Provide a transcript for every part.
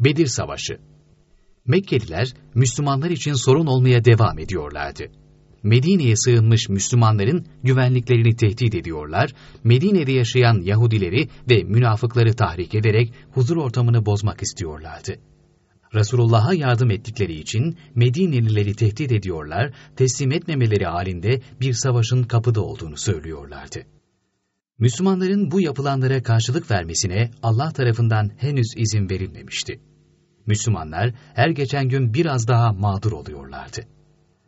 Bedir Savaşı Mekkeliler, Müslümanlar için sorun olmaya devam ediyorlardı. Medine'ye sığınmış Müslümanların güvenliklerini tehdit ediyorlar, Medine'de yaşayan Yahudileri ve münafıkları tahrik ederek huzur ortamını bozmak istiyorlardı. Resulullah'a yardım ettikleri için Medinelileri tehdit ediyorlar, teslim etmemeleri halinde bir savaşın kapıda olduğunu söylüyorlardı. Müslümanların bu yapılanlara karşılık vermesine Allah tarafından henüz izin verilmemişti. Müslümanlar her geçen gün biraz daha mağdur oluyorlardı.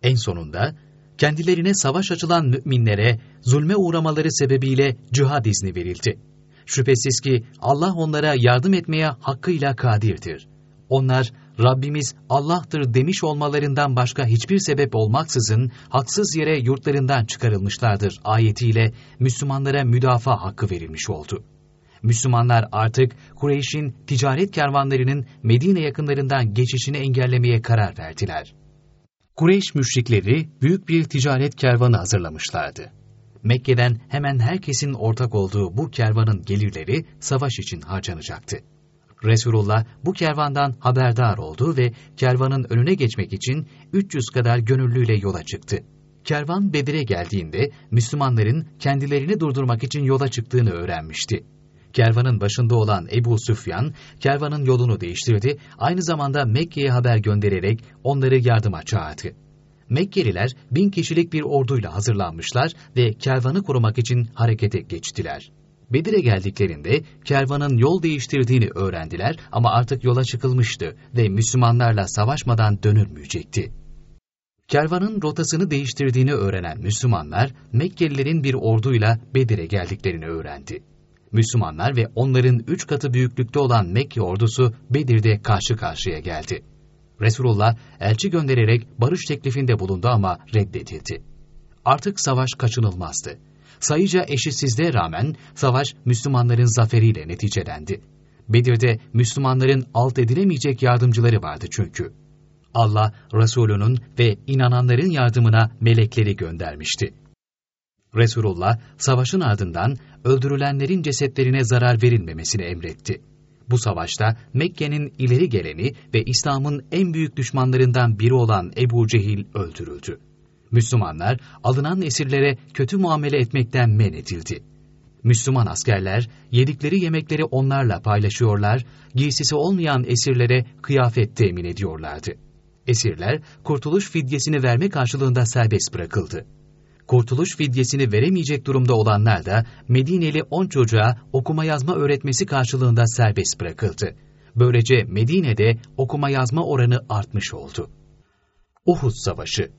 En sonunda kendilerine savaş açılan müminlere zulme uğramaları sebebiyle cihad izni verildi. Şüphesiz ki Allah onlara yardım etmeye hakkıyla kadirdir. Onlar Rabbimiz Allah'tır demiş olmalarından başka hiçbir sebep olmaksızın haksız yere yurtlarından çıkarılmışlardır ayetiyle Müslümanlara müdafaa hakkı verilmiş oldu. Müslümanlar artık Kureyş'in ticaret kervanlarının Medine yakınlarından geçişini engellemeye karar verdiler. Kureyş müşrikleri büyük bir ticaret kervanı hazırlamışlardı. Mekke'den hemen herkesin ortak olduğu bu kervanın gelirleri savaş için harcanacaktı. Resulullah bu kervandan haberdar oldu ve kervanın önüne geçmek için 300 kadar gönüllüyle yola çıktı. Kervan Bedir'e geldiğinde Müslümanların kendilerini durdurmak için yola çıktığını öğrenmişti. Kervanın başında olan Ebu Süfyan, kervanın yolunu değiştirdi, aynı zamanda Mekke'ye haber göndererek onları yardıma çağırdı. Mekkeliler bin kişilik bir orduyla hazırlanmışlar ve kervanı korumak için harekete geçtiler. Bedir'e geldiklerinde kervanın yol değiştirdiğini öğrendiler ama artık yola çıkılmıştı ve Müslümanlarla savaşmadan dönülmeyecekti. Kervanın rotasını değiştirdiğini öğrenen Müslümanlar, Mekkelilerin bir orduyla Bedir'e geldiklerini öğrendi. Müslümanlar ve onların üç katı büyüklükte olan Mekke ordusu Bedir'de karşı karşıya geldi. Resulullah elçi göndererek barış teklifinde bulundu ama reddedildi. Artık savaş kaçınılmazdı. Sayıca eşitsizliğe rağmen savaş Müslümanların zaferiyle neticelendi. Bedir'de Müslümanların alt edilemeyecek yardımcıları vardı çünkü. Allah Resulünün ve inananların yardımına melekleri göndermişti. Resulullah savaşın ardından öldürülenlerin cesetlerine zarar verilmemesini emretti. Bu savaşta Mekke'nin ileri geleni ve İslam'ın en büyük düşmanlarından biri olan Ebu Cehil öldürüldü. Müslümanlar alınan esirlere kötü muamele etmekten men edildi. Müslüman askerler yedikleri yemekleri onlarla paylaşıyorlar, giysisi olmayan esirlere kıyafet temin ediyorlardı. Esirler kurtuluş fidyesini verme karşılığında serbest bırakıldı. Kurtuluş fidyesini veremeyecek durumda olanlar da Medineli 10 çocuğa okuma yazma öğretmesi karşılığında serbest bırakıldı. Böylece Medine'de okuma yazma oranı artmış oldu. Uhud Savaşı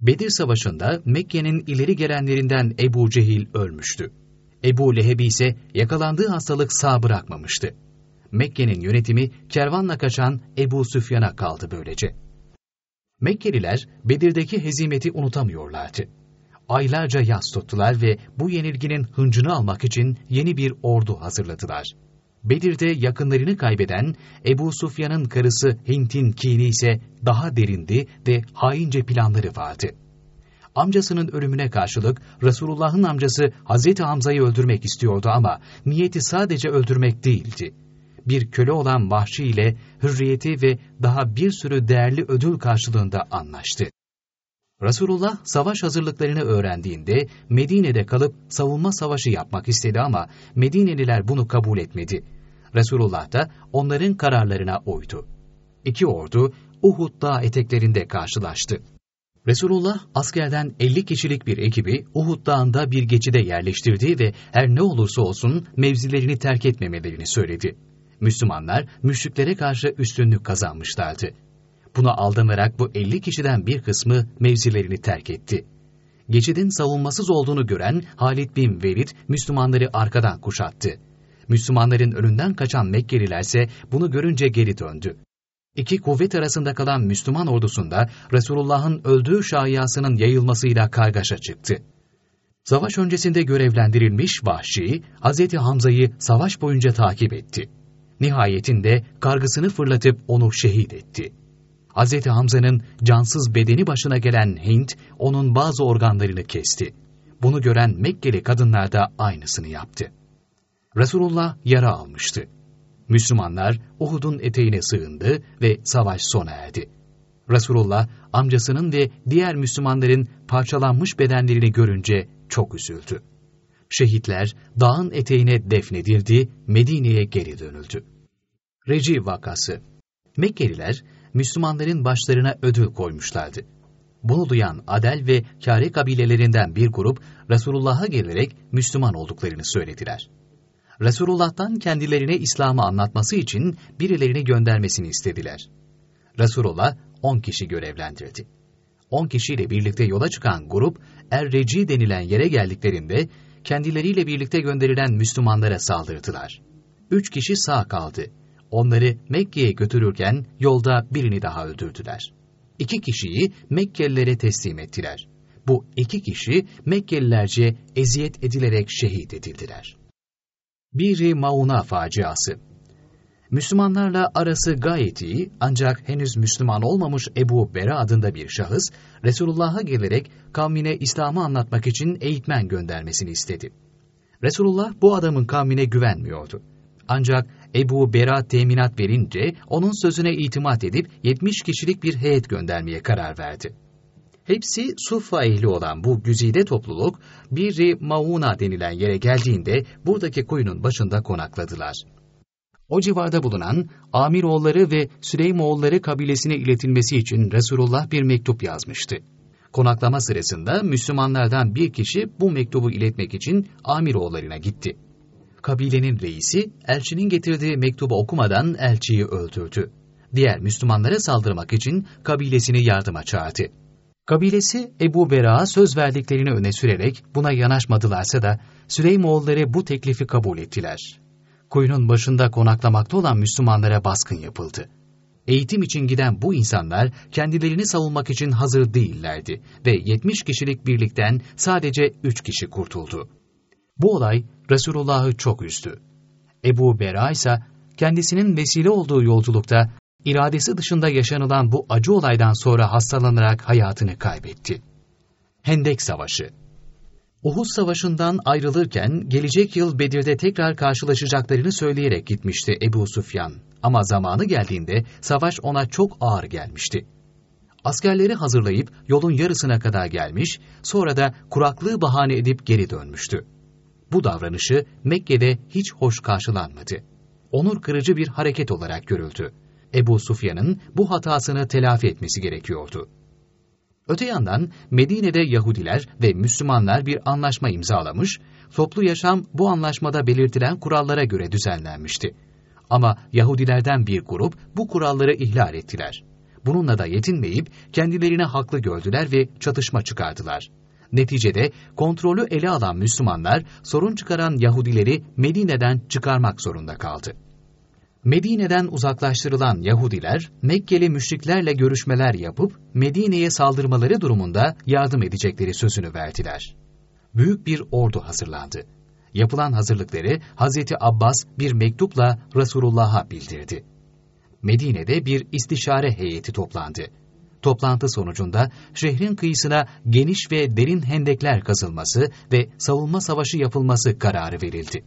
Bedir Savaşı'nda Mekke'nin ileri gelenlerinden Ebu Cehil ölmüştü. Ebu Lehebi ise yakalandığı hastalık sağ bırakmamıştı. Mekke'nin yönetimi kervanla kaçan Ebu Süfyan'a kaldı böylece. Mekkeliler Bedir'deki hezimeti unutamıyorlardı. Aylarca yas tuttular ve bu yenilginin hıncını almak için yeni bir ordu hazırladılar. Bedir'de yakınlarını kaybeden Ebu Sufyan'ın karısı Hint'in kini ise daha derindi ve haince planları vardı. Amcasının ölümüne karşılık Resulullah'ın amcası Hazreti Hamza'yı öldürmek istiyordu ama niyeti sadece öldürmek değildi. Bir köle olan Vahşi ile hürriyeti ve daha bir sürü değerli ödül karşılığında anlaştı. Resulullah savaş hazırlıklarını öğrendiğinde Medine'de kalıp savunma savaşı yapmak istedi ama Medineliler bunu kabul etmedi. Resulullah da onların kararlarına uydu. İki ordu Uhud dağ eteklerinde karşılaştı. Resulullah askerden 50 kişilik bir ekibi Uhud dağında bir geçide yerleştirdi ve her ne olursa olsun mevzilerini terk etmemelerini söyledi. Müslümanlar müşriklere karşı üstünlük kazanmışlardı. Buna aldanarak bu 50 kişiden bir kısmı mevzilerini terk etti. Geçidin savunmasız olduğunu gören Halid bin Velid Müslümanları arkadan kuşattı. Müslümanların önünden kaçan Mekkelilerse bunu görünce geri döndü. İki kuvvet arasında kalan Müslüman ordusunda Resulullah'ın öldüğü şayiasının yayılmasıyla kargaşa çıktı. Savaş öncesinde görevlendirilmiş Vahşi, Hz. Hamza'yı savaş boyunca takip etti. Nihayetinde kargısını fırlatıp onu şehit etti. Hz. Hamza'nın cansız bedeni başına gelen Hint, onun bazı organlarını kesti. Bunu gören Mekkeli kadınlar da aynısını yaptı. Resulullah yara almıştı. Müslümanlar Uhud'un eteğine sığındı ve savaş sona erdi. Resulullah amcasının ve diğer Müslümanların parçalanmış bedenlerini görünce çok üzüldü. Şehitler dağın eteğine defnedildi, Medine'ye geri dönüldü. Reci vakası Mekkeliler Müslümanların başlarına ödül koymuşlardı. Bunu duyan Adel ve Kâre kabilelerinden bir grup Resulullah'a gelerek Müslüman olduklarını söylediler. Resulullah'tan kendilerine İslam'ı anlatması için birilerini göndermesini istediler. Resulullah 10 kişi görevlendirdi. 10 kişiyle birlikte yola çıkan grup Er-Reci denilen yere geldiklerinde kendileriyle birlikte gönderilen Müslümanlara saldırdılar. Üç kişi sağ kaldı. Onları Mekke'ye götürürken yolda birini daha öldürdüler. İki kişiyi Mekkelilere teslim ettiler. Bu iki kişi Mekkelilerce eziyet edilerek şehit edildiler. Biri Mauna faciası Müslümanlarla arası gayet iyi ancak henüz Müslüman olmamış Ebu Bera adında bir şahıs, Resulullah'a gelerek kavmine İslam'ı anlatmak için eğitmen göndermesini istedi. Resulullah bu adamın kavmine güvenmiyordu. Ancak Ebu Bera teminat verince onun sözüne itimat edip 70 kişilik bir heyet göndermeye karar verdi. Hepsi Suffa ehli olan bu güzide topluluk, bir Mauna denilen yere geldiğinde buradaki kuyunun başında konakladılar. O civarda bulunan Amiroğulları ve Süleymoğulları kabilesine iletilmesi için Resulullah bir mektup yazmıştı. Konaklama sırasında Müslümanlardan bir kişi bu mektubu iletmek için Amiroğullarına gitti. Kabilenin reisi elçinin getirdiği mektubu okumadan elçiyi öldürdü. Diğer Müslümanlara saldırmak için kabilesini yardıma çağırdı. Kabilesi Ebu Bera'a söz verdiklerini öne sürerek buna yanaşmadılarsa da Süleymoğulları bu teklifi kabul ettiler kuyunun başında konaklamakta olan Müslümanlara baskın yapıldı. Eğitim için giden bu insanlar kendilerini savunmak için hazır değillerdi ve 70 kişilik birlikten sadece 3 kişi kurtuldu. Bu olay Resulullah'ı çok üzdü. Ebu Bera ise kendisinin vesile olduğu yolculukta iradesi dışında yaşanılan bu acı olaydan sonra hastalanarak hayatını kaybetti. Hendek Savaşı Uhud Savaşı'ndan ayrılırken gelecek yıl Bedir'de tekrar karşılaşacaklarını söyleyerek gitmişti Ebu Sufyan. Ama zamanı geldiğinde savaş ona çok ağır gelmişti. Askerleri hazırlayıp yolun yarısına kadar gelmiş, sonra da kuraklığı bahane edip geri dönmüştü. Bu davranışı Mekke'de hiç hoş karşılanmadı. Onur kırıcı bir hareket olarak görüldü. Ebu Sufyan'ın bu hatasını telafi etmesi gerekiyordu. Öte yandan Medine'de Yahudiler ve Müslümanlar bir anlaşma imzalamış, toplu yaşam bu anlaşmada belirtilen kurallara göre düzenlenmişti. Ama Yahudilerden bir grup bu kuralları ihlal ettiler. Bununla da yetinmeyip kendilerine haklı gördüler ve çatışma çıkardılar. Neticede kontrolü ele alan Müslümanlar sorun çıkaran Yahudileri Medine'den çıkarmak zorunda kaldı. Medine'den uzaklaştırılan Yahudiler, Mekkeli müşriklerle görüşmeler yapıp Medine'ye saldırmaları durumunda yardım edecekleri sözünü verdiler. Büyük bir ordu hazırlandı. Yapılan hazırlıkları Hazreti Abbas bir mektupla Resulullah'a bildirdi. Medine'de bir istişare heyeti toplandı. Toplantı sonucunda şehrin kıyısına geniş ve derin hendekler kazılması ve savunma savaşı yapılması kararı verildi.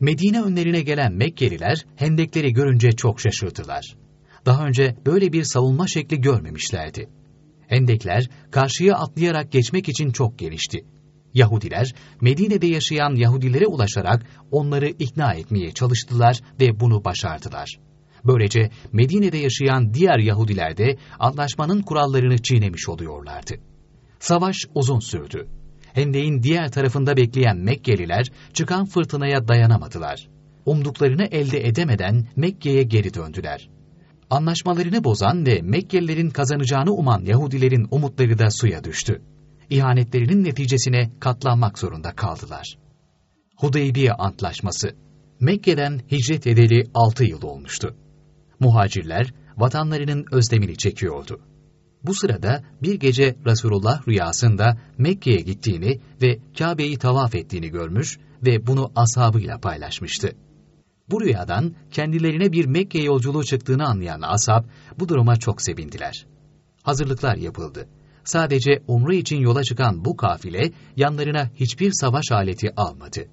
Medine önlerine gelen Mekkeliler hendekleri görünce çok şaşırdılar. Daha önce böyle bir savunma şekli görmemişlerdi. Hendekler karşıya atlayarak geçmek için çok gelişti. Yahudiler Medine'de yaşayan Yahudilere ulaşarak onları ikna etmeye çalıştılar ve bunu başardılar. Böylece Medine'de yaşayan diğer Yahudiler de anlaşmanın kurallarını çiğnemiş oluyorlardı. Savaş uzun sürdü. Hendeyin diğer tarafında bekleyen Mekkeliler çıkan fırtınaya dayanamadılar. Umduklarını elde edemeden Mekke'ye geri döndüler. Anlaşmalarını bozan ve Mekkelilerin kazanacağını uman Yahudilerin umutları da suya düştü. İhanetlerinin neticesine katlanmak zorunda kaldılar. Hudeybiye Antlaşması Mekke'den hicret edeli altı yıl olmuştu. Muhacirler vatanlarının özlemini çekiyordu. Bu sırada bir gece Resulullah rüyasında Mekke'ye gittiğini ve Kabe'yi tavaf ettiğini görmüş ve bunu ashabıyla paylaşmıştı. Bu rüyadan kendilerine bir Mekke yolculuğu çıktığını anlayan ashab bu duruma çok sevindiler. Hazırlıklar yapıldı. Sadece umre için yola çıkan bu kafile yanlarına hiçbir savaş aleti almadı.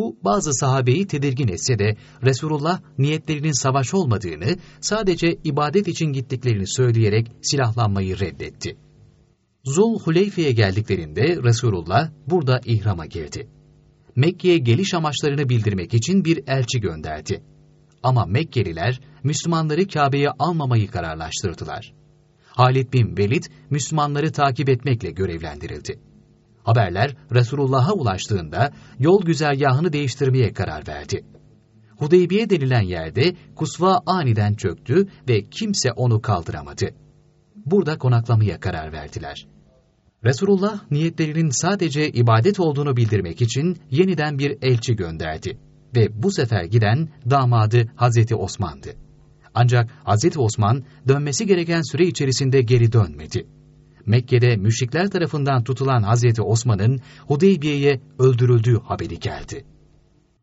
Bu bazı sahabeyi tedirgin etse de Resulullah niyetlerinin savaş olmadığını, sadece ibadet için gittiklerini söyleyerek silahlanmayı reddetti. Zul Huleyfe'ye geldiklerinde Resulullah burada ihrama girdi. Mekke'ye geliş amaçlarını bildirmek için bir elçi gönderdi. Ama Mekkeliler Müslümanları Kabe'ye almamayı kararlaştırdılar. Halid bin Velid Müslümanları takip etmekle görevlendirildi. Haberler Resulullah'a ulaştığında yol güzergahını değiştirmeye karar verdi. Hudeybiye denilen yerde kusva aniden çöktü ve kimse onu kaldıramadı. Burada konaklamaya karar verdiler. Resulullah niyetlerinin sadece ibadet olduğunu bildirmek için yeniden bir elçi gönderdi ve bu sefer giden damadı Hazreti Osman'dı. Ancak Hazreti Osman dönmesi gereken süre içerisinde geri dönmedi. Mekke'de müşrikler tarafından tutulan Hazreti Osman'ın Hudeybiye'ye öldürüldüğü haberi geldi.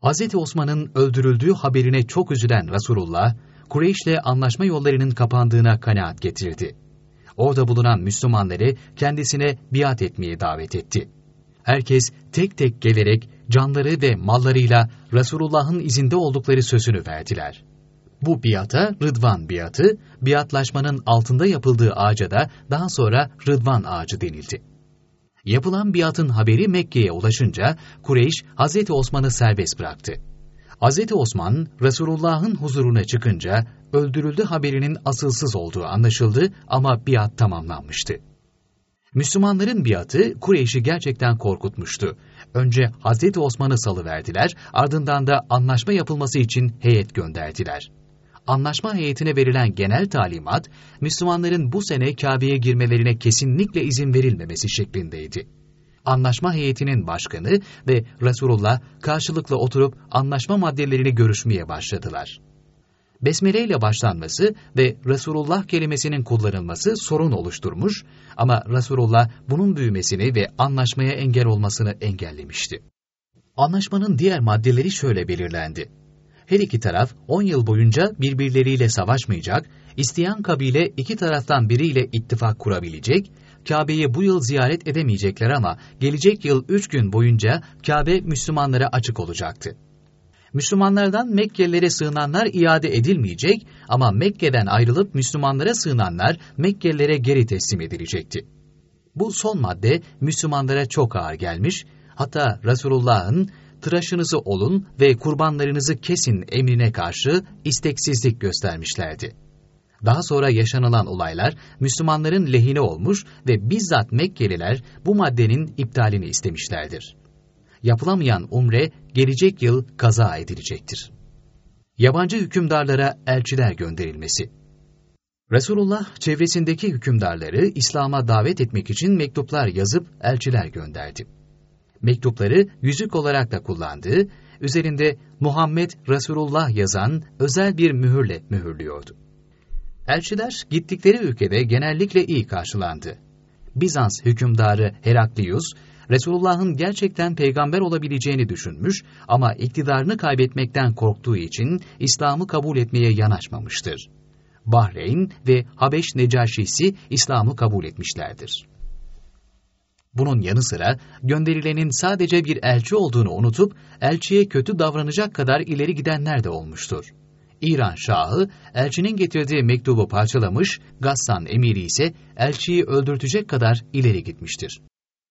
Hazreti Osman'ın öldürüldüğü haberine çok üzülen Resulullah, Kureyş'le anlaşma yollarının kapandığına kanaat getirdi. Orada bulunan Müslümanları kendisine biat etmeye davet etti. Herkes tek tek gelerek canları ve mallarıyla Resulullah'ın izinde oldukları sözünü verdiler. Bu biata Rıdvan biatı, biatlaşmanın altında yapıldığı ağaca da daha sonra Rıdvan ağacı denildi. Yapılan biatın haberi Mekke'ye ulaşınca Kureyş Hazreti Osman'ı serbest bıraktı. Hazreti Osman Resulullah'ın huzuruna çıkınca öldürüldü haberinin asılsız olduğu anlaşıldı ama biat tamamlanmıştı. Müslümanların biatı Kureyş'i gerçekten korkutmuştu. Önce Hazreti Osman'ı salıverdiler, ardından da anlaşma yapılması için heyet gönderdiler. Anlaşma heyetine verilen genel talimat, Müslümanların bu sene Kabe'ye girmelerine kesinlikle izin verilmemesi şeklindeydi. Anlaşma heyetinin başkanı ve Resulullah karşılıklı oturup anlaşma maddelerini görüşmeye başladılar. Besmele ile başlanması ve Resulullah kelimesinin kullanılması sorun oluşturmuş ama Resulullah bunun büyümesini ve anlaşmaya engel olmasını engellemişti. Anlaşmanın diğer maddeleri şöyle belirlendi. Her iki taraf 10 yıl boyunca birbirleriyle savaşmayacak, isteyen kabile iki taraftan biriyle ittifak kurabilecek, Kabe'yi bu yıl ziyaret edemeyecekler ama gelecek yıl 3 gün boyunca Kabe Müslümanlara açık olacaktı. Müslümanlardan Mekkelilere sığınanlar iade edilmeyecek ama Mekke'den ayrılıp Müslümanlara sığınanlar Mekkelilere geri teslim edilecekti. Bu son madde Müslümanlara çok ağır gelmiş, hatta Resulullah'ın tıraşınızı olun ve kurbanlarınızı kesin emrine karşı isteksizlik göstermişlerdi. Daha sonra yaşanılan olaylar Müslümanların lehine olmuş ve bizzat Mekkeliler bu maddenin iptalini istemişlerdir. Yapılamayan umre gelecek yıl kaza edilecektir. Yabancı hükümdarlara elçiler gönderilmesi Resulullah çevresindeki hükümdarları İslam'a davet etmek için mektuplar yazıp elçiler gönderdi mektupları yüzük olarak da kullandığı, üzerinde Muhammed Resulullah yazan özel bir mühürle mühürlüyordu. Elçiler gittikleri ülkede genellikle iyi karşılandı. Bizans hükümdarı Heraklius, Resulullah'ın gerçekten peygamber olabileceğini düşünmüş ama iktidarını kaybetmekten korktuğu için İslam'ı kabul etmeye yanaşmamıştır. Bahreyn ve Habeş Necaşisi İslam'ı kabul etmişlerdir. Bunun yanı sıra gönderilenin sadece bir elçi olduğunu unutup elçiye kötü davranacak kadar ileri gidenler de olmuştur. İran Şahı elçinin getirdiği mektubu parçalamış, Gassan emiri ise elçiyi öldürtecek kadar ileri gitmiştir.